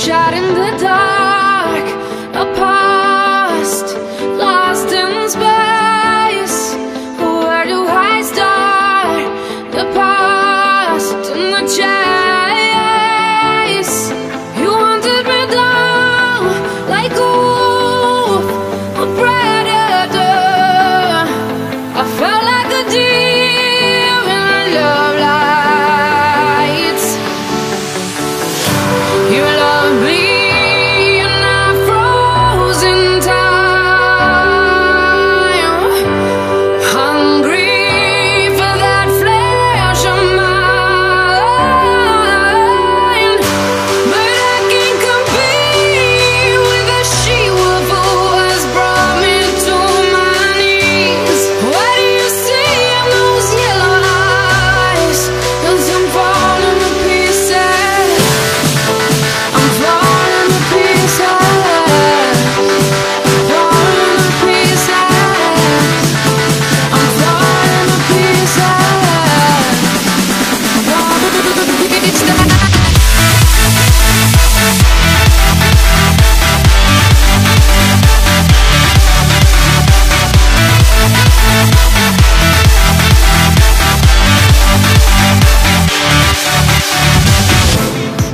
shot in the dark,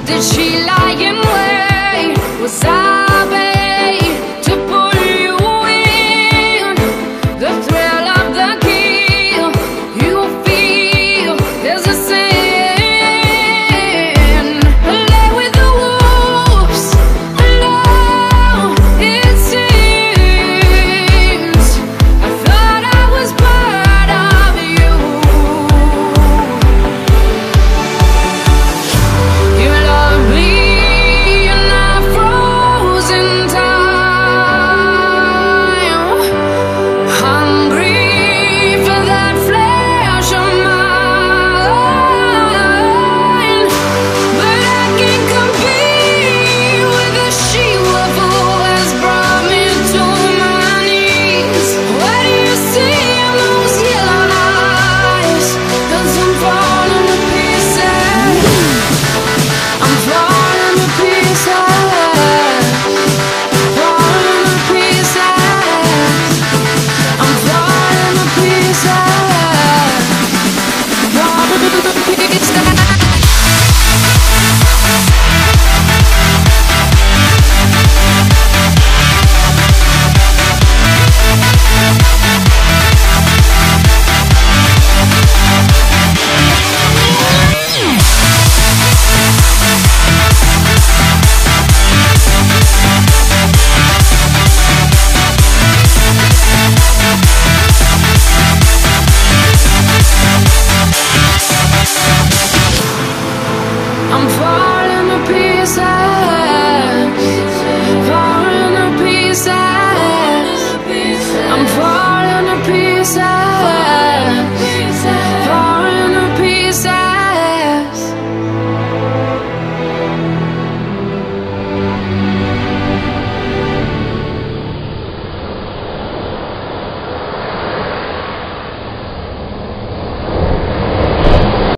Did she lie? pieces, falling to pieces. I'm falling.